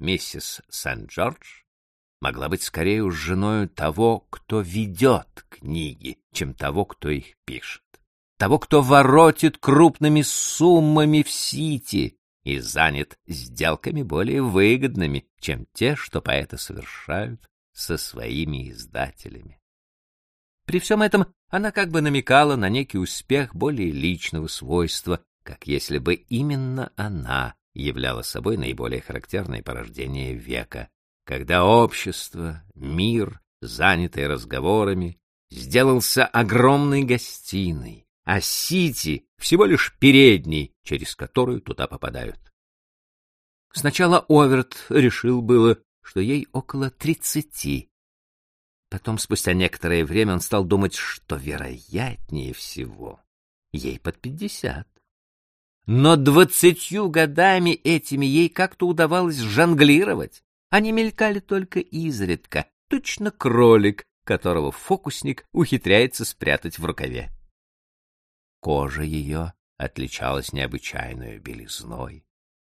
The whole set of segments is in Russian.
миссис Сент-Джордж могла быть скорее уж женою того, кто ведет книги, чем того, кто их пишет. Того, кто воротит крупными суммами в Сити и занят сделками более выгодными, чем те, что поэты совершают со своими издателями. При всем этом она как бы намекала на некий успех более личного свойства, как если бы именно она являла собой наиболее характерное порождение века, когда общество, мир, занятый разговорами, сделался огромной гостиной, а Сити всего лишь передней, через которую туда попадают. Сначала Оверт решил было, что ей около тридцати, Потом, спустя некоторое время, он стал думать, что вероятнее всего ей под пятьдесят. Но двадцатью годами этими ей как-то удавалось жонглировать. Они мелькали только изредка, точно кролик, которого фокусник ухитряется спрятать в рукаве. Кожа ее отличалась необычайной белизной,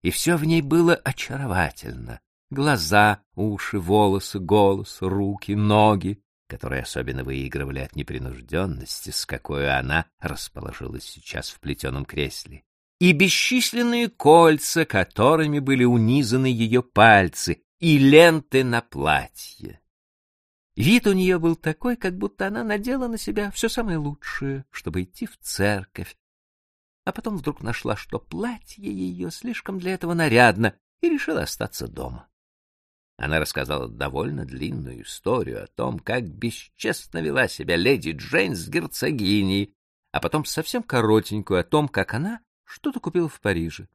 и все в ней было очаровательно, Глаза, уши, волосы, голос, руки, ноги, которые особенно выигрывали от непринужденности, с какой она расположилась сейчас в плетеном кресле, и бесчисленные кольца, которыми были унизаны ее пальцы, и ленты на платье. Вид у нее был такой, как будто она надела на себя все самое лучшее, чтобы идти в церковь, а потом вдруг нашла, что платье ее слишком для этого нарядно, и решила остаться дома. Она рассказала довольно длинную историю о том, как бесчестно вела себя леди Джейн с герцогиней, а потом совсем коротенькую о том, как она что-то купила в Париже.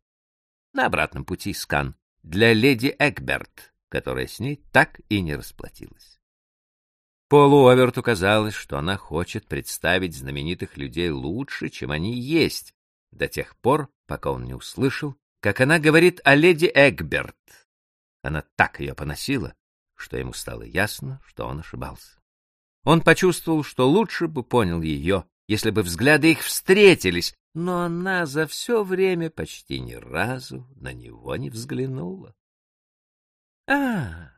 На обратном пути из Кан для леди Экберт, которая с ней так и не расплатилась. Полу Оверту казалось, что она хочет представить знаменитых людей лучше, чем они есть, до тех пор, пока он не услышал, как она говорит о леди Экберт, она так ее поносила, что ему стало ясно, что он ошибался. Он почувствовал, что лучше бы понял ее, если бы взгляды их встретились, но она за все время почти ни разу на него не взглянула. — А,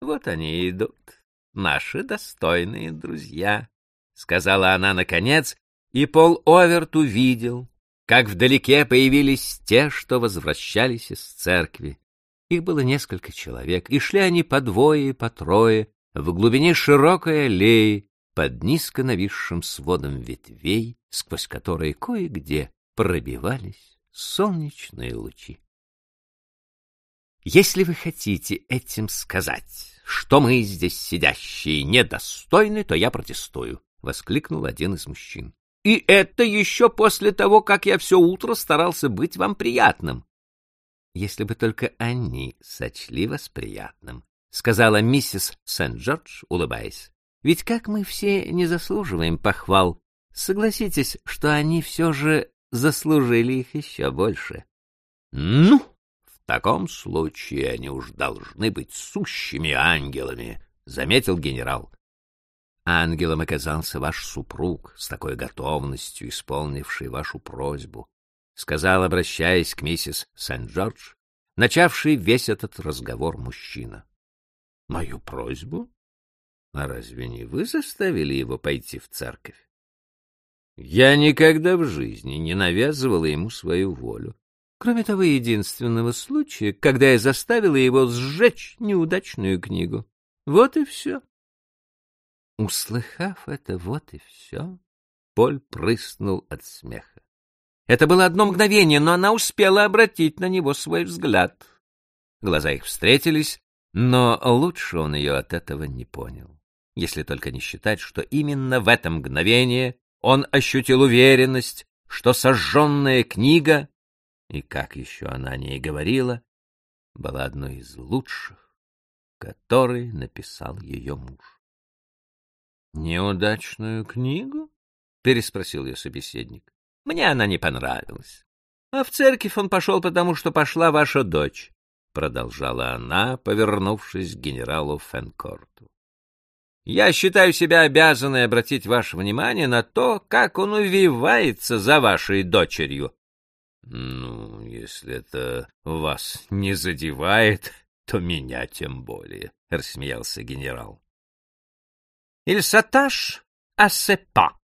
вот они и идут, наши достойные друзья, — сказала она наконец, и Пол Оверт увидел, как вдалеке появились те, что возвращались из церкви. Их было несколько человек, и шли они по двое и по трое в глубине широкой аллеи под низко нависшим сводом ветвей, сквозь которые кое-где пробивались солнечные лучи. Если вы хотите этим сказать, что мы здесь сидящие недостойны, то я протестую, — воскликнул один из мужчин. — И это еще после того, как я все утро старался быть вам приятным если бы только они сочли вас приятным, — сказала миссис Сент-Джордж, улыбаясь. — Ведь как мы все не заслуживаем похвал, согласитесь, что они все же заслужили их еще больше. — Ну, в таком случае они уж должны быть сущими ангелами, — заметил генерал. Ангелом оказался ваш супруг, с такой готовностью исполнивший вашу просьбу, — сказал, обращаясь к миссис Сент-Джордж, начавший весь этот разговор мужчина. — Мою просьбу? А разве не вы заставили его пойти в церковь? Я никогда в жизни не навязывала ему свою волю, кроме того единственного случая, когда я заставила его сжечь неудачную книгу. Вот и все. Услыхав это «вот и все», Поль прыснул от смеха. Это было одно мгновение, но она успела обратить на него свой взгляд. Глаза их встретились, но лучше он ее от этого не понял. Если только не считать, что именно в это мгновение он ощутил уверенность, что сожженная книга, и как еще она о ней говорила, была одной из лучших, которые написал ее муж. «Неудачную книгу?» — переспросил ее собеседник. Мне она не понравилась. А в церковь он пошел потому, что пошла ваша дочь, — продолжала она, повернувшись к генералу Фенкорту. Я считаю себя обязанной обратить ваше внимание на то, как он увивается за вашей дочерью. Ну, если это вас не задевает, то меня тем более, — рассмеялся генерал. — ses pas,